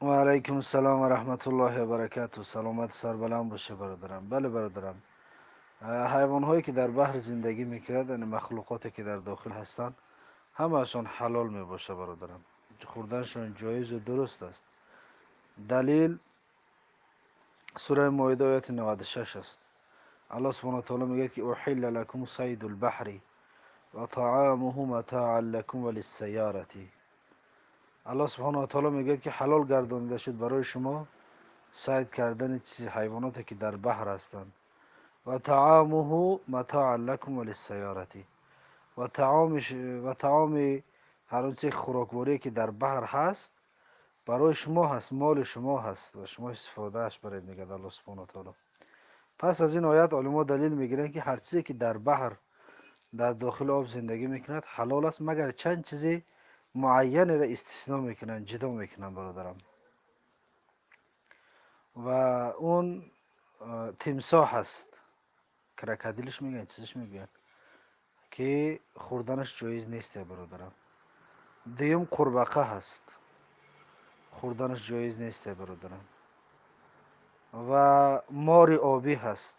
ва алайкум ассалом ва раҳматуллоҳи ва баракату саломати сарбаланд боша бародарам бале бародарам ҳайвонҳое ки дар баҳр зиндагӣ мекунанд яъне махлуқоте ки дар дохил ҳастанд ҳамаашон ҳалол мебоша бародарам хӯрданашон ҷоизу дуруст аст далил сураи моида ояти наваду шаш аст аллоҳ субҳана таоло мегӯяд ки уҳилла лакум сайду лбаҳри ва таамуҳу матаан лакум ва лиссаёрати аллоҳ субҳанаа таоло мегӯяд ки ҳалол гардонида шуд барои шумо сайд кардани чизи ҳайвоноте ки дар баҳр ҳастанд. Ва таамуҳу матоан лакум ва лиссаёрати ва таоми ҳар он чизе хӯрокворие ки дар баҳр ҳаст барои шумо ҳаст моли шумо ҳаст ва шумо истифодааш баред мегӯяд аллоҳ субҳана таоло. Пас аз ин оят олимо далил мегиранд ки ҳар чизе ки дар баҳр дар дохили об зиндагӣ мекунад ҳалол аст магар чанд чизе муайянеро истисно мекунанд ҷудо мекунанд бародарам. Ва он тимсоҳ аст. Крокодилш мегӯянд чизиш мегӯянд ки хӯрданаш ҷоиз нест бародарам. Дуюм қурбақа ҳаст хӯрданаш ҷоиз нест бародарам. Ва мори обӣ ҳаст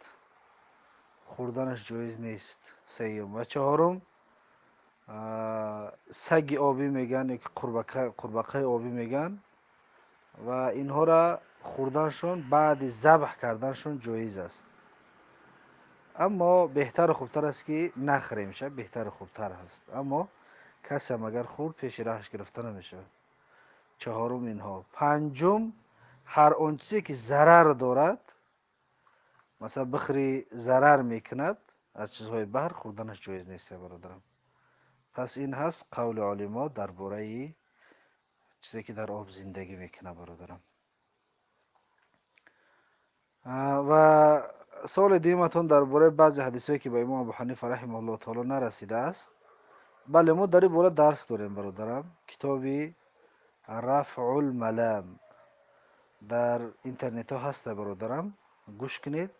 хӯрданаш ҷоиз нест. Сеюм ва чаҳорум саги обӣ мегӯянд ки қурбақаи обӣ мегӯянд ва инҳоро хӯрданашон баъди забҳ карданашон ҷоиз аст. Аммо беҳтару хубтар аст ки нахӯрем ша беҳтару хубтар ҳаст аммо касеам агар хӯрд пеши раҳш гирифта намешавад. Чаҳорум инҳо. Панҷум ҳар он чизе ки зарар дорад масалан бихӯри зарар мекунад аз чизҳои баҳр хӯрданаш ҷоиз нест бародарам пас ин ҳаст қавли олимо дар бораи чизе ки дар об зиндагӣ мекунад бародарам ва суоли дуюматон дар бораи баъзе ҳадисҳое ки ба имом абу ҳанифа раҳимауллоҳ таоло нарасидааст. Бале мо дар ин бора дарс дорем бародарам китоби рафъулмалам дар интернетҳо ҳаста бародарам гӯш кунед.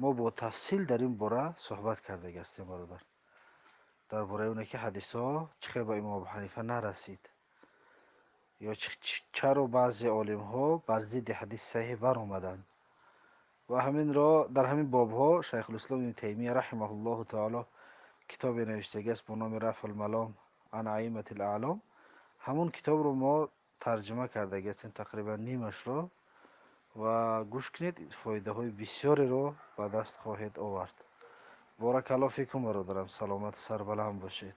Мо бо тафсил дар ин бора суҳбат кардаги ҳастем бародар дар бораи оне ки ҳадисҳо чӣ хел ба имом абу ҳанифа нарасид. Ё чаро баъзе олимҳо бар зидди ҳадис саҳиҳ баромаданд. Ва ҳаминро дар ҳамин бобҳо шайхулислом ибни таймия раҳимаҳуллоҳу таоло китобе навиштагиаст бо номи рафъулмалом ан аимати лаълом ҳамон китобро мо тарҷима кардагиастем тақрибан нимашро ва гӯш кунед фоидаҳои бисёреро ба даст хоҳед овард بارک الله فیکم برادرم سلامت سر بلند باشید.